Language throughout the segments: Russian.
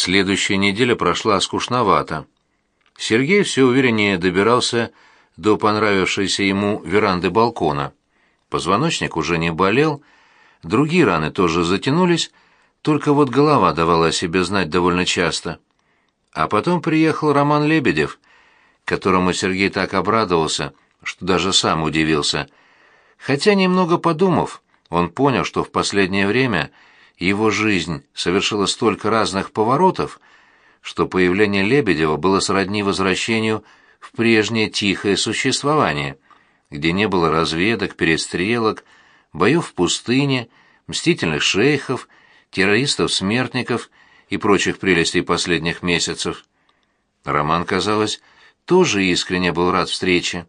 Следующая неделя прошла скучновато. Сергей все увереннее добирался до понравившейся ему веранды балкона. Позвоночник уже не болел, другие раны тоже затянулись, только вот голова давала о себе знать довольно часто. А потом приехал Роман Лебедев, которому Сергей так обрадовался, что даже сам удивился. Хотя, немного подумав, он понял, что в последнее время его жизнь совершила столько разных поворотов, что появление Лебедева было сродни возвращению в прежнее тихое существование, где не было разведок, перестрелок, боев в пустыне, мстительных шейхов, террористов-смертников и прочих прелестей последних месяцев. Роман, казалось, тоже искренне был рад встрече.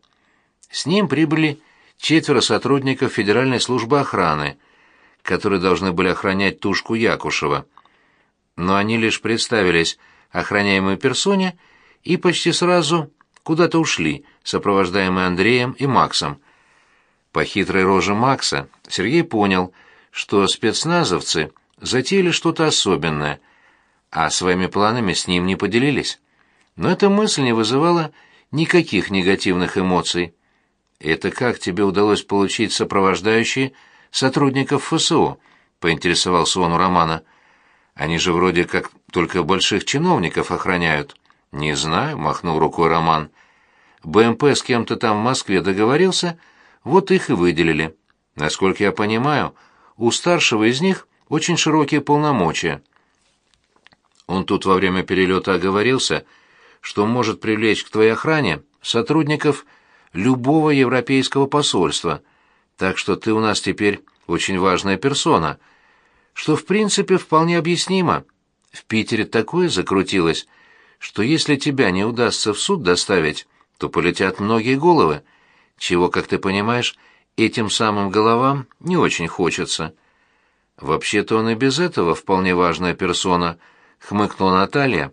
С ним прибыли четверо сотрудников Федеральной службы охраны, которые должны были охранять тушку Якушева. Но они лишь представились охраняемой персоне и почти сразу куда-то ушли, сопровождаемые Андреем и Максом. По хитрой роже Макса Сергей понял, что спецназовцы затеяли что-то особенное, а своими планами с ним не поделились. Но эта мысль не вызывала никаких негативных эмоций. «Это как тебе удалось получить сопровождающие сотрудников ФСО?» — поинтересовался он у Романа. «Они же вроде как только больших чиновников охраняют». «Не знаю», — махнул рукой Роман. «БМП с кем-то там в Москве договорился, вот их и выделили. Насколько я понимаю, у старшего из них очень широкие полномочия. Он тут во время перелета оговорился, что может привлечь к твоей охране сотрудников любого европейского посольства, так что ты у нас теперь очень важная персона, что в принципе вполне объяснимо. В Питере такое закрутилось, что если тебя не удастся в суд доставить, то полетят многие головы, чего, как ты понимаешь, этим самым головам не очень хочется. Вообще-то он и без этого вполне важная персона, хмыкнула Наталья,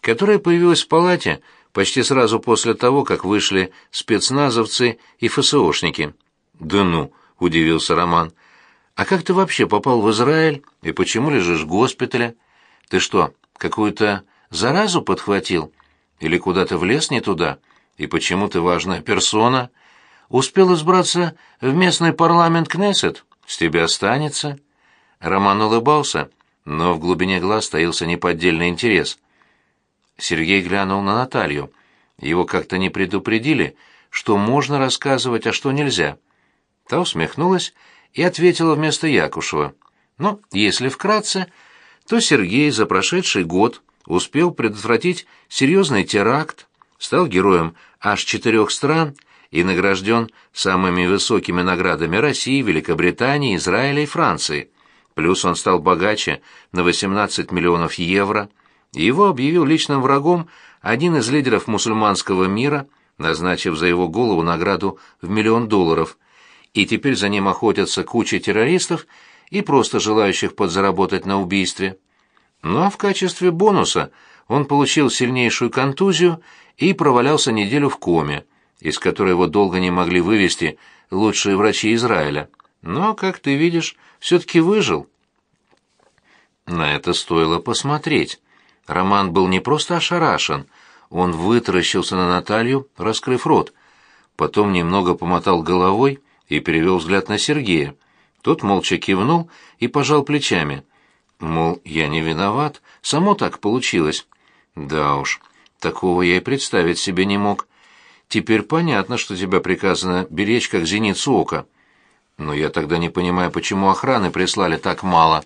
которая появилась в палате почти сразу после того, как вышли спецназовцы и ФСОшники. «Да ну!» — удивился Роман. «А как ты вообще попал в Израиль и почему лежишь в госпитале? Ты что, какую-то заразу подхватил? Или куда-то влез не туда? И почему ты важная персона? Успел избраться в местный парламент Кнессет? С тебя останется?» Роман улыбался, но в глубине глаз стоялся неподдельный интерес. Сергей глянул на Наталью. Его как-то не предупредили, что можно рассказывать, а что нельзя. Та усмехнулась и ответила вместо Якушева. Ну, если вкратце, то Сергей за прошедший год успел предотвратить серьезный теракт, стал героем аж четырех стран и награжден самыми высокими наградами России, Великобритании, Израиля и Франции. Плюс он стал богаче на 18 миллионов евро – его объявил личным врагом один из лидеров мусульманского мира, назначив за его голову награду в миллион долларов, и теперь за ним охотятся куча террористов и просто желающих подзаработать на убийстве. Ну а в качестве бонуса он получил сильнейшую контузию и провалялся неделю в коме, из которой его долго не могли вывести лучшие врачи Израиля. Но, как ты видишь, все-таки выжил. На это стоило посмотреть. Роман был не просто ошарашен, он вытаращился на Наталью, раскрыв рот. Потом немного помотал головой и перевел взгляд на Сергея. Тот молча кивнул и пожал плечами. Мол, я не виноват, само так получилось. Да уж, такого я и представить себе не мог. Теперь понятно, что тебя приказано беречь как зеницу ока. Но я тогда не понимаю, почему охраны прислали так мало.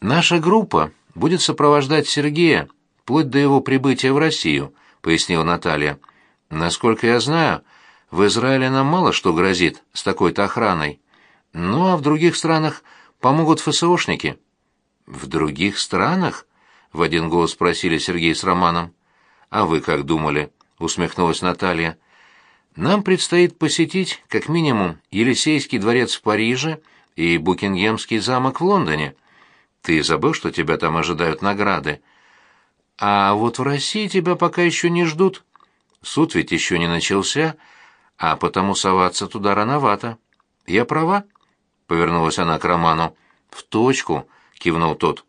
Наша группа будет сопровождать Сергея вплоть до его прибытия в Россию», — пояснила Наталья. «Насколько я знаю, в Израиле нам мало что грозит с такой-то охраной. Ну а в других странах помогут ФСОшники». «В других странах?» — в один голос спросили Сергей с Романом. «А вы как думали?» — усмехнулась Наталья. «Нам предстоит посетить, как минимум, Елисейский дворец в Париже и Букингемский замок в Лондоне». Ты забыл, что тебя там ожидают награды? А вот в России тебя пока еще не ждут. Суд ведь еще не начался, а потому соваться туда рановато. Я права?» — повернулась она к Роману. «В точку», — кивнул тот.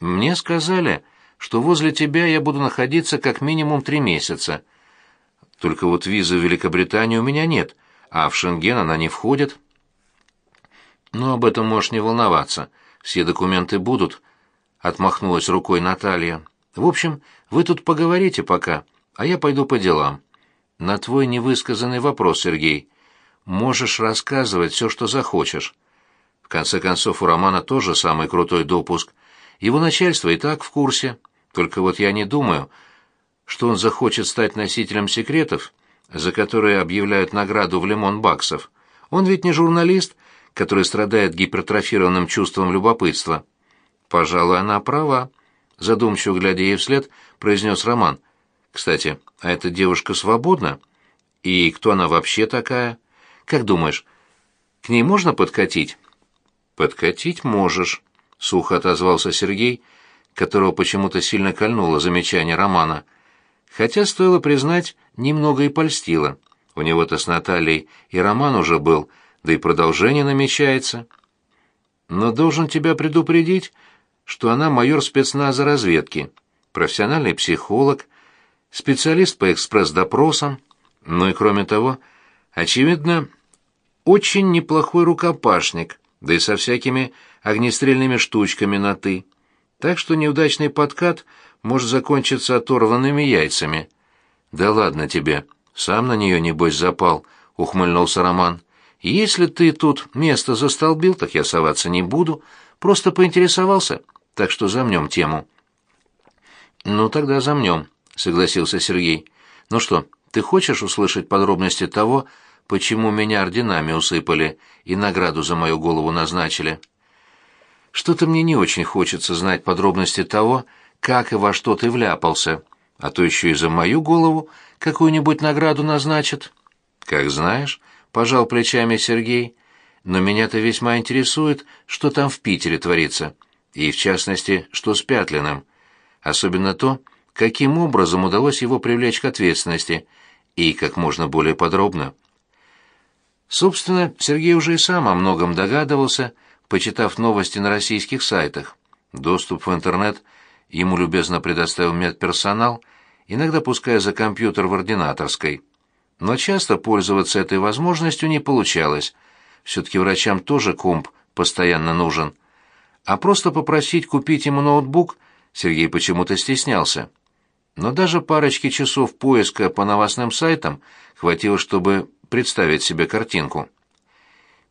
Мне сказали, что возле тебя я буду находиться как минимум три месяца. Только вот визы в Великобританию у меня нет, а в Шенген она не входит. Но об этом можешь не волноваться. Все документы будут, отмахнулась рукой Наталья. В общем, вы тут поговорите пока, а я пойду по делам. На твой невысказанный вопрос, Сергей, можешь рассказывать все, что захочешь. В конце концов, у Романа тоже самый крутой допуск. Его начальство и так в курсе. Только вот я не думаю, что он захочет стать носителем секретов, за которые объявляют награду в лимон баксов. Он ведь не журналист, который страдает гипертрофированным чувством любопытства. Пожалуй, она права, задумчиво глядя ей вслед, произнес Роман. Кстати, а эта девушка свободна? И кто она вообще такая? Как думаешь, к ней можно подкатить? Подкатить можешь, сухо отозвался Сергей, которого почему-то сильно кольнуло замечание Романа. Хотя стоило признать, немного и польстило. У него-то с Натальей и Роман уже был, да и продолжение намечается. Но должен тебя предупредить, что она майор спецназа разведки, профессиональный психолог, специалист по экспресс-допросам, ну и кроме того, очевидно, очень неплохой рукопашник, да и со всякими огнестрельными штучками на «ты». Так что неудачный подкат может закончиться оторванными яйцами. «Да ладно тебе, сам на нее, небось, запал», — ухмыльнулся Роман. «Если ты тут место застолбил, так я соваться не буду, просто поинтересовался, так что замнем тему». «Ну, тогда замнем», — согласился Сергей. «Ну что, ты хочешь услышать подробности того, почему меня орденами усыпали и награду за мою голову назначили?» «Что-то мне не очень хочется знать подробности того, как и во что ты вляпался, а то еще и за мою голову какую-нибудь награду назначат». «Как знаешь», — пожал плечами Сергей, — «но меня-то весьма интересует, что там в Питере творится, и, в частности, что с Пятлиным. Особенно то, каким образом удалось его привлечь к ответственности, и как можно более подробно. Собственно, Сергей уже и сам о многом догадывался, почитав новости на российских сайтах. Доступ в интернет ему любезно предоставил медперсонал, иногда пуская за компьютер в ординаторской. Но часто пользоваться этой возможностью не получалось. Все-таки врачам тоже комп постоянно нужен. А просто попросить купить ему ноутбук Сергей почему-то стеснялся но даже парочки часов поиска по новостным сайтам хватило, чтобы представить себе картинку.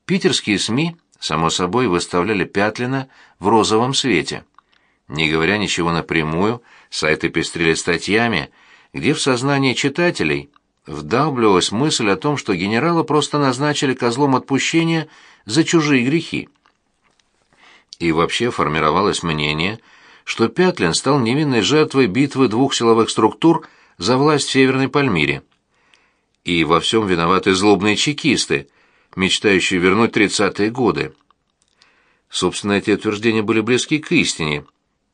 Питерские СМИ, само собой, выставляли Пятлина в розовом свете. Не говоря ничего напрямую, сайты пестрили статьями, где в сознание читателей вдавливалась мысль о том, что генерала просто назначили козлом отпущения за чужие грехи. И вообще формировалось мнение – что Пятлин стал невинной жертвой битвы двух силовых структур за власть в Северной Пальмире. И во всем виноваты злобные чекисты, мечтающие вернуть тридцатые годы. Собственно, эти утверждения были близки к истине,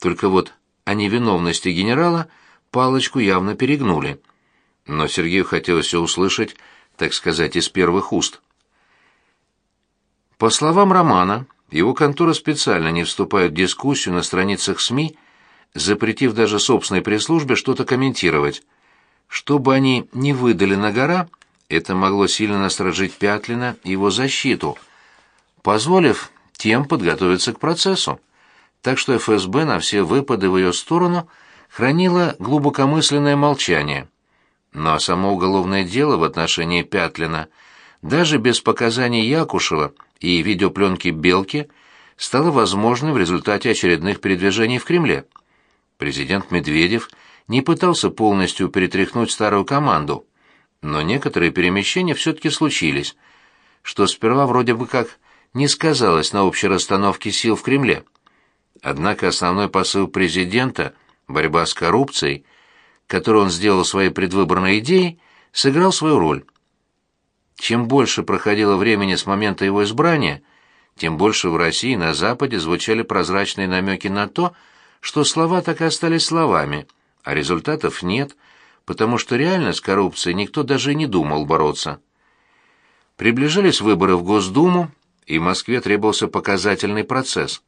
только вот о невиновности генерала палочку явно перегнули. Но Сергею хотелось все услышать, так сказать, из первых уст. По словам Романа, его контора специально не вступает в дискуссию на страницах СМИ, запретив даже собственной пресс-службе что-то комментировать. Что бы они ни выдали на гора, это могло сильно насторожить Пятлина и его защиту, позволив тем подготовиться к процессу. Так что ФСБ на все выпады в ее сторону хранило глубокомысленное молчание. Но само уголовное дело в отношении Пятлина, даже без показаний Якушева, и видеопленки «Белки» стало возможным в результате очередных передвижений в Кремле. Президент Медведев не пытался полностью перетряхнуть старую команду, но некоторые перемещения все-таки случились, что сперва вроде бы как не сказалось на общей расстановке сил в Кремле. Однако основной посыл президента – борьба с коррупцией, которую он сделал своей предвыборной идеей, сыграл свою роль. Чем больше проходило времени с момента его избрания, тем больше в России и на Западе звучали прозрачные намеки на то, что слова так и остались словами, а результатов нет, потому что реально с коррупцией никто даже не думал бороться. Приближались выборы в Госдуму, и в Москве требовался показательный процесс.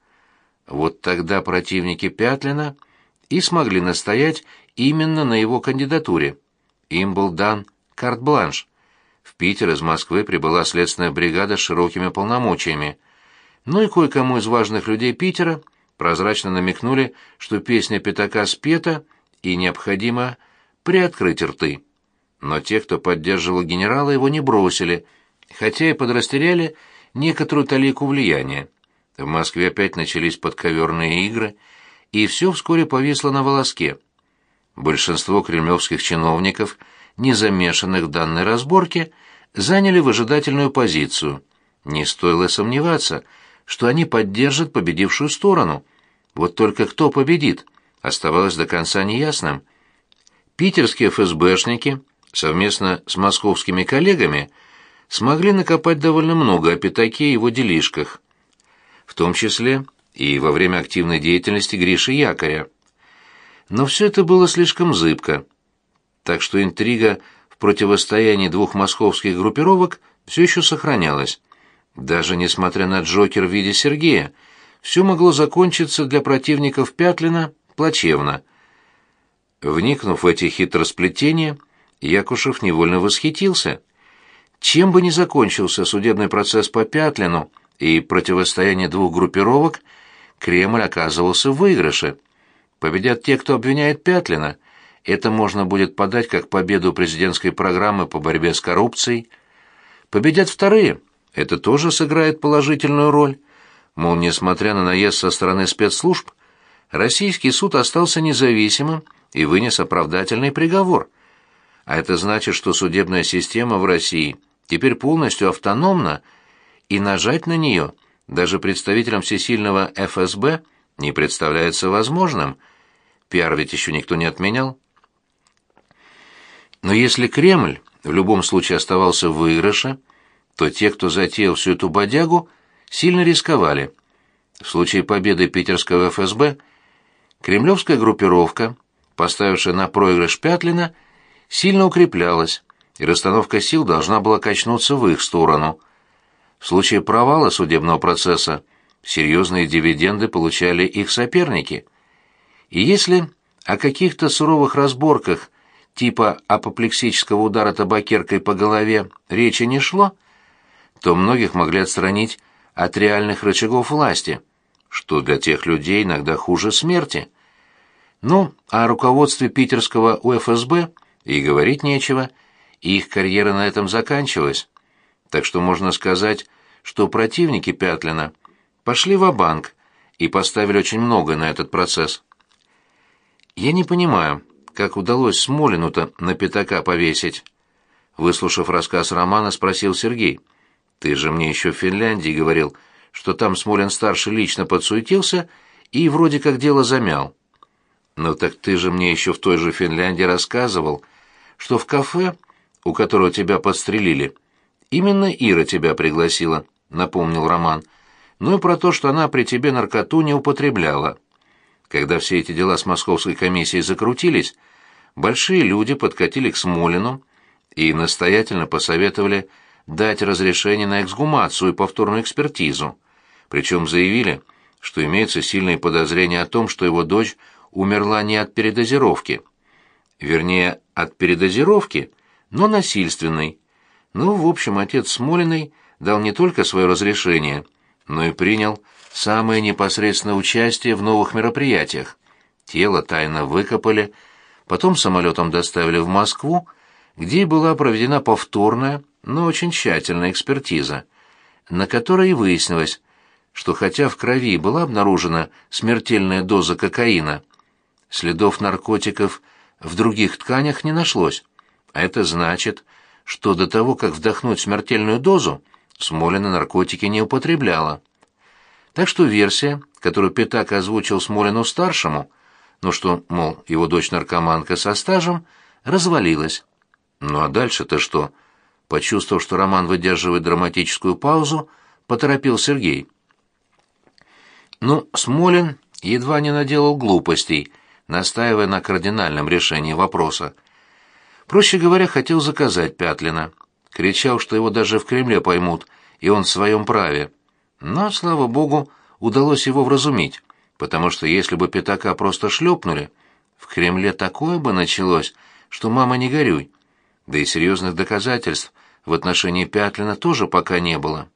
Вот тогда противники Пятлина и смогли настоять именно на его кандидатуре. Им был дан карт-бланш. В Питер из Москвы прибыла следственная бригада с широкими полномочиями. Ну и кое-кому из важных людей Питера прозрачно намекнули, что песня пятака спета и необходимо приоткрыть рты. Но те, кто поддерживал генерала, его не бросили, хотя и подрастеряли некоторую талику влияния. В Москве опять начались подковерные игры, и все вскоре повисло на волоске. Большинство кремлевских чиновников, не замешанных в данной разборке, заняли выжидательную позицию. Не стоило сомневаться, что они поддержат победившую сторону. Вот только кто победит, оставалось до конца неясным. Питерские ФСБшники совместно с московскими коллегами смогли накопать довольно много о пятаке и его делишках, в том числе и во время активной деятельности Гриши Якоря. Но все это было слишком зыбко, так что интрига в противостоянии двух московских группировок все еще сохранялась. Даже несмотря на Джокер в виде Сергея, все могло закончиться для противников Пятлина плачевно. Вникнув в эти хитросплетения, Якушев невольно восхитился. Чем бы ни закончился судебный процесс по Пятлину и противостояние двух группировок, Кремль оказывался в выигрыше. Победят те, кто обвиняет Пятлина. Это можно будет подать как победу президентской программы по борьбе с коррупцией. Победят вторые. Это тоже сыграет положительную роль. Мол, несмотря на наезд со стороны спецслужб, российский суд остался независимым и вынес оправдательный приговор – а это значит, что судебная система в России теперь полностью автономна, и нажать на нее даже представителям всесильного ФСБ не представляется возможным. Пиар ведь еще никто не отменял. Но если Кремль в любом случае оставался в выигрыше, то те, кто затеял всю эту бодягу, сильно рисковали. В случае победы питерского ФСБ кремлевская группировка, поставившая на проигрыш Пятлина, сильно укреплялась, и расстановка сил должна была качнуться в их сторону. В случае провала судебного процесса серьезные дивиденды получали их соперники. И если о каких-то суровых разборках типа апоплексического удара табакеркой по голове речи не шло, то многих могли отстранить от реальных рычагов власти, что для тех людей иногда хуже смерти. Ну, а руководстве питерского УФСБ – и говорить нечего, их карьера на этом заканчивалась. Так что можно сказать, что противники Пятлина пошли в банк и поставили очень много на этот процесс. Я не понимаю, как удалось Смолину-то на пятака повесить. Выслушав рассказ Романа, спросил Сергей. «Ты же мне еще в Финляндии говорил, что там Смолин-старший лично подсуетился и вроде как дело замял». «Ну так ты же мне еще в той же Финляндии рассказывал», что в кафе, у которого тебя подстрелили, именно Ира тебя пригласила, напомнил Роман. Ну и про то, что она при тебе наркоту не употребляла. Когда все эти дела с московской комиссией закрутились, большие люди подкатили к Смолину и настоятельно посоветовали дать разрешение на эксгумацию и повторную экспертизу. Причем заявили, что имеются сильные подозрения о том, что его дочь умерла не от передозировки. Вернее, от передозировки, но насильственной. Ну, в общем, отец Смолиной дал не только свое разрешение, но и принял самое непосредственное участие в новых мероприятиях. Тело тайно выкопали, потом самолетом доставили в Москву, где была проведена повторная, но очень тщательная экспертиза, на которой и выяснилось, что хотя в крови была обнаружена смертельная доза кокаина, следов наркотиков – в других тканях не нашлось. А это значит, что до того, как вдохнуть смертельную дозу, Смолина наркотики не употребляла. Так что версия, которую Пятак озвучил Смолину-старшему, ну что, мол, его дочь-наркоманка со стажем, развалилась. Ну а дальше-то что? Почувствовав, что Роман выдерживает драматическую паузу, поторопил Сергей. Ну, Смолин едва не наделал глупостей — настаивая на кардинальном решении вопроса. Проще говоря, хотел заказать Пятлина. Кричал, что его даже в Кремле поймут, и он в своем праве. Но, слава богу, удалось его вразумить. потому что если бы пятака просто шлепнули, в Кремле такое бы началось, что мама не горюй. Да и серьезных доказательств в отношении Пятлина тоже пока не было.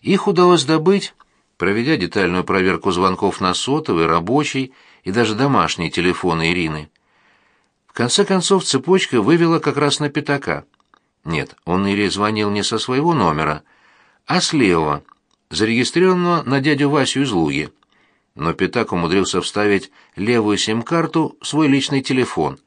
Их удалось добыть, проведя детальную проверку звонков на сотовый, рабочий и даже домашние телефоны Ирины. В конце концов цепочка вывела как раз на пятака. Нет, он Ире звонил не со своего номера, а с левого, зарегистрированного на дядю Васю из Луги. Но Пятак умудрился вставить левую сим-карту в свой личный телефон.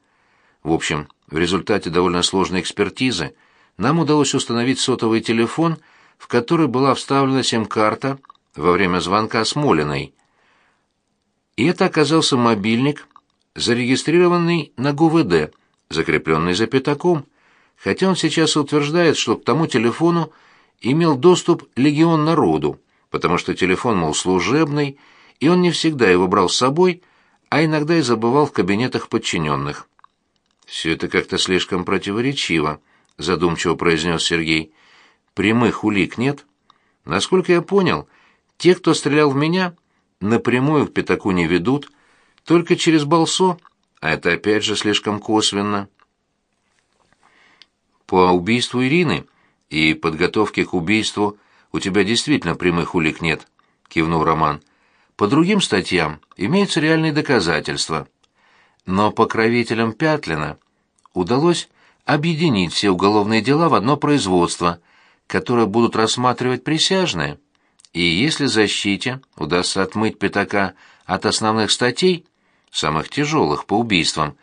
В общем, в результате довольно сложной экспертизы нам удалось установить сотовый телефон, в который была вставлена сим-карта во время звонка Смолиной. И это оказался мобильник, зарегистрированный на ГУВД, закрепленный за пятаком, хотя он сейчас утверждает, что к тому телефону имел доступ легион народу, потому что телефон, мол, служебный, и он не всегда его брал с собой, а иногда и забывал в кабинетах подчиненных. «Все это как-то слишком противоречиво», — задумчиво произнес Сергей. «Прямых улик нет? Насколько я понял, те, кто стрелял в меня, напрямую к пятаку не ведут, только через Балсо, а это опять же слишком косвенно». «По убийству Ирины и подготовке к убийству у тебя действительно прямых улик нет», — кивнул Роман. «По другим статьям имеются реальные доказательства». Но покровителям Пятлина удалось объединить все уголовные дела в одно производство, которое будут рассматривать присяжные. И если защите удастся отмыть Пятака от основных статей, самых тяжелых по убийствам,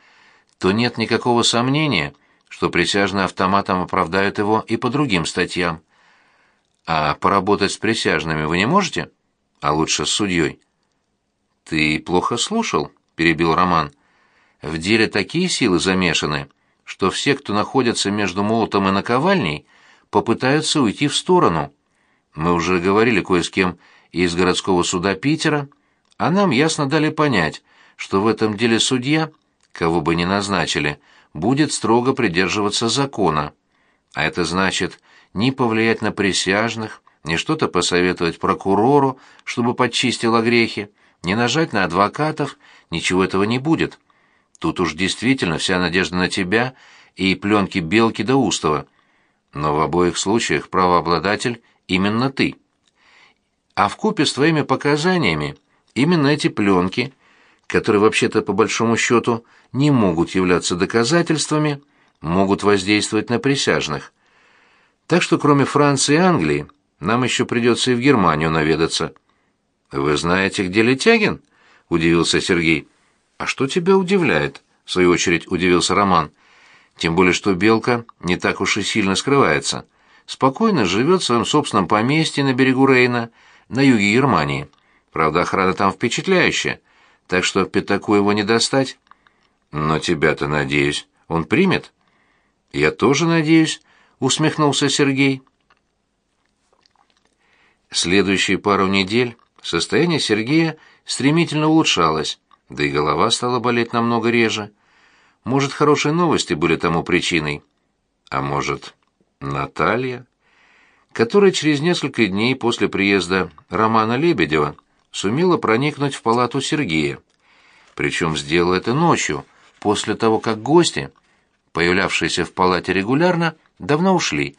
то нет никакого сомнения, что присяжные автоматом оправдают его и по другим статьям. А поработать с присяжными вы не можете? А лучше с судьей. «Ты плохо слушал?» — перебил Роман. В деле такие силы замешаны, что все, кто находится между молотом и наковальней, попытаются уйти в сторону. Мы уже говорили кое с кем из городского суда Питера, а нам ясно дали понять, что в этом деле судья, кого бы ни назначили, будет строго придерживаться закона. А это значит не повлиять на присяжных, не что-то посоветовать прокурору, чтобы подчистил огрехи, не нажать на адвокатов, ничего этого не будет. Тут уж действительно вся надежда на тебя и пленки Белки до Устова. Но в обоих случаях правообладатель именно ты. А в купе с твоими показаниями именно эти пленки, которые вообще-то по большому счету не могут являться доказательствами, могут воздействовать на присяжных. Так что кроме Франции и Англии, нам еще придется и в Германию наведаться. «Вы знаете, где Летягин?» — удивился Сергей. «А что тебя удивляет?» — в свою очередь удивился Роман. «Тем более, что Белка не так уж и сильно скрывается. Спокойно живет в своем собственном поместье на берегу Рейна, на юге Германии. Правда, охрана там впечатляющая, так что пятаку его не достать». «Но тебя-то, надеюсь, он примет?» «Я тоже надеюсь», — усмехнулся Сергей. Следующие пару недель состояние Сергея стремительно улучшалось да и голова стала болеть намного реже. Может, хорошие новости были тому причиной. А может, Наталья, которая через несколько дней после приезда Романа Лебедева сумела проникнуть в палату Сергея. Причем сделала это ночью, после того, как гости, появлявшиеся в палате регулярно, давно ушли,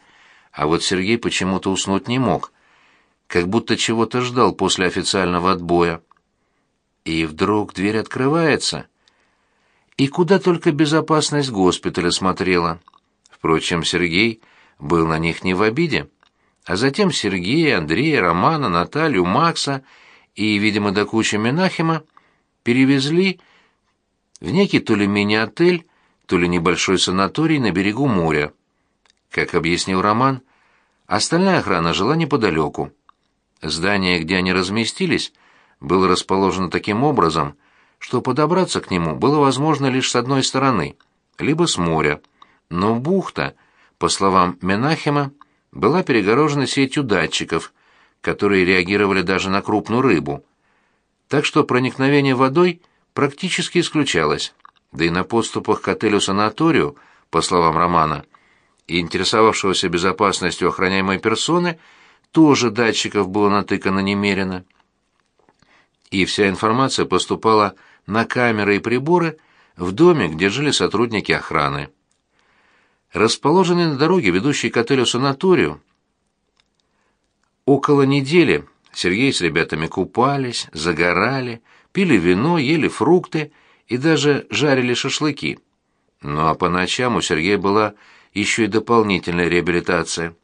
а вот Сергей почему-то уснуть не мог, как будто чего-то ждал после официального отбоя. И вдруг дверь открывается. И куда только безопасность госпиталя смотрела. Впрочем, Сергей был на них не в обиде. А затем Сергея, Андрея, Романа, Наталью, Макса и, видимо, до кучи Менахима перевезли в некий то ли мини-отель, то ли небольшой санаторий на берегу моря. Как объяснил Роман, остальная охрана жила неподалеку. Здание, где они разместились, было расположено таким образом, что подобраться к нему было возможно лишь с одной стороны, либо с моря. Но бухта, по словам Менахема, была перегорожена сетью датчиков, которые реагировали даже на крупную рыбу. Так что проникновение водой практически исключалось. Да и на подступах к отелю-санаторию, по словам Романа, и интересовавшегося безопасностью охраняемой персоны, тоже датчиков было натыкано немерено. и вся информация поступала на камеры и приборы в доме, где жили сотрудники охраны. Расположенный на дороге, ведущей к отелю санаторию, около недели Сергей с ребятами купались, загорали, пили вино, ели фрукты и даже жарили шашлыки. Ну а по ночам у Сергея была еще и дополнительная реабилитация.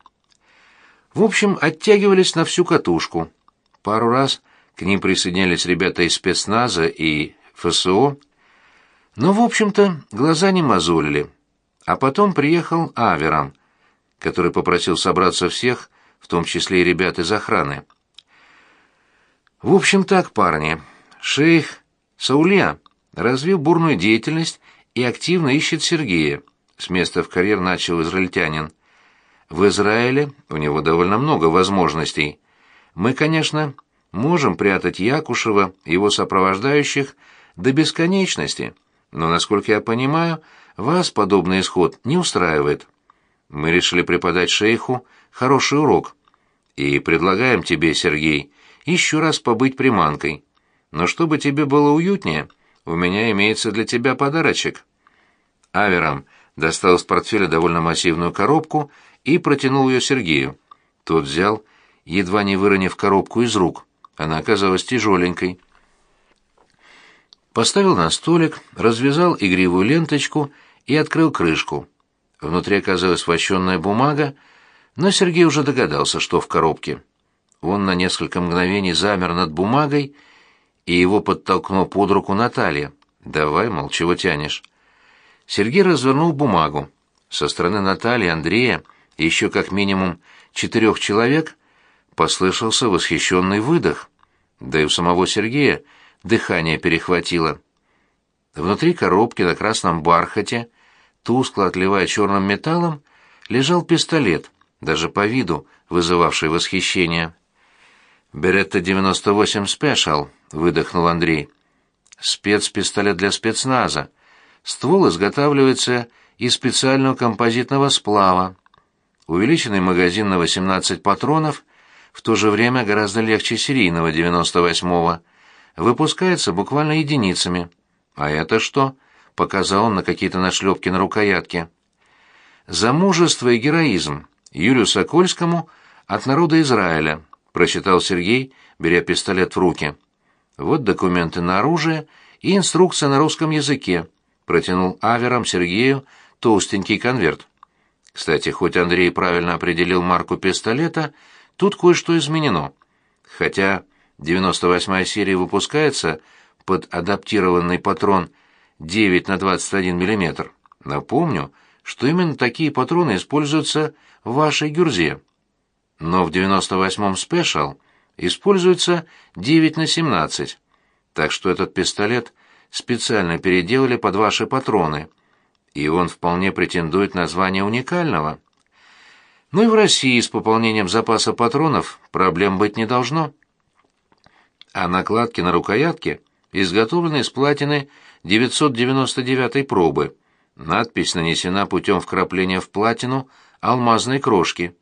В общем, оттягивались на всю катушку. Пару раз к ним присоединялись ребята из спецназа и ФСО, но, в общем-то, глаза не мозолили. А потом приехал Аверам, который попросил собраться всех, в том числе и ребят из охраны. В общем так, парни, шейх Саулья развил бурную деятельность и активно ищет Сергея. С места в карьер начал израильтянин. В Израиле у него довольно много возможностей. Мы, конечно, можем прятать Якушева и его сопровождающих до бесконечности, но, насколько я понимаю, вас подобный исход не устраивает. Мы решили преподать шейху хороший урок и предлагаем тебе, Сергей, еще раз побыть приманкой. Но чтобы тебе было уютнее, у меня имеется для тебя подарочек. Аверам достал из портфеля довольно массивную коробку и протянул ее Сергею. Тот взял, едва не выронив коробку из рук. Она оказалась тяжеленькой. Поставил на столик, развязал игривую ленточку и открыл крышку. Внутри оказалась вощенная бумага, но Сергей уже догадался, что в коробке. Он на несколько мгновений замер над бумагой, и его подтолкнул под руку Наталья. «Давай, мол, чего тянешь?» Сергей развернул бумагу. Со стороны Натальи, Андрея и еще как минимум четырех человек послышался восхищенный выдох. Да и у самого Сергея дыхание перехватило. Внутри коробки на красном бархате, тускло отливая черным металлом, лежал пистолет, даже по виду вызывавший восхищение. «Беретта 98 Спешал», — выдохнул Андрей. «Спецпистолет для спецназа. Ствол изготавливается из специального композитного сплава. Увеличенный магазин на 18 патронов, в то же время гораздо легче серийного 98-го. Выпускается буквально единицами. А это что? Показал он на какие-то нашлепки на рукоятке. За мужество и героизм Юрию Сокольскому от народа Израиля, прочитал Сергей, беря пистолет в руки. Вот документы на оружие и инструкция на русском языке протянул Авером Сергею толстенький конверт. Кстати, хоть Андрей правильно определил марку пистолета, тут кое-что изменено. Хотя 98-я серия выпускается под адаптированный патрон 9 на 21 мм. Напомню, что именно такие патроны используются в вашей гюрзе. Но в 98-м Special используется 9 на 17. Так что этот пистолет – специально переделали под ваши патроны, и он вполне претендует на звание уникального. Ну и в России с пополнением запаса патронов проблем быть не должно. А накладки на рукоятке изготовлены из платины 999 пробы. Надпись нанесена путем вкрапления в платину алмазной крошки.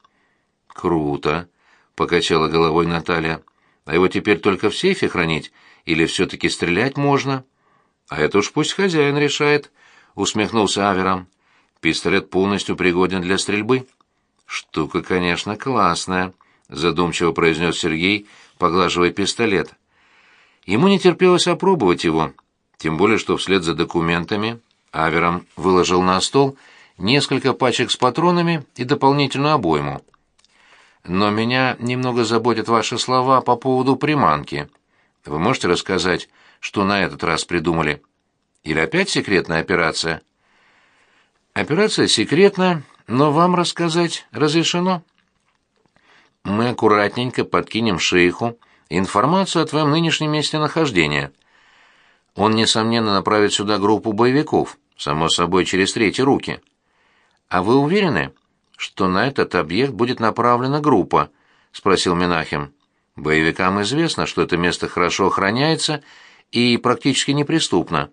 «Круто!» — покачала головой Наталья. «А его теперь только в сейфе хранить или все-таки стрелять можно?» «А это уж пусть хозяин решает», — усмехнулся Авером. «Пистолет полностью пригоден для стрельбы». «Штука, конечно, классная», — задумчиво произнес Сергей, поглаживая пистолет. Ему не терпелось опробовать его, тем более что вслед за документами Авером выложил на стол несколько пачек с патронами и дополнительную обойму. «Но меня немного заботят ваши слова по поводу приманки. Вы можете рассказать, что на этот раз придумали? Или опять секретная операция? Операция секретная, но вам рассказать разрешено. Мы аккуратненько подкинем шейху информацию о твоем нынешнем месте нахождения. Он, несомненно, направит сюда группу боевиков, само собой, через третьи руки. А вы уверены, что на этот объект будет направлена группа? спросил Минахим. Боевикам известно, что это место хорошо охраняется и практически неприступна.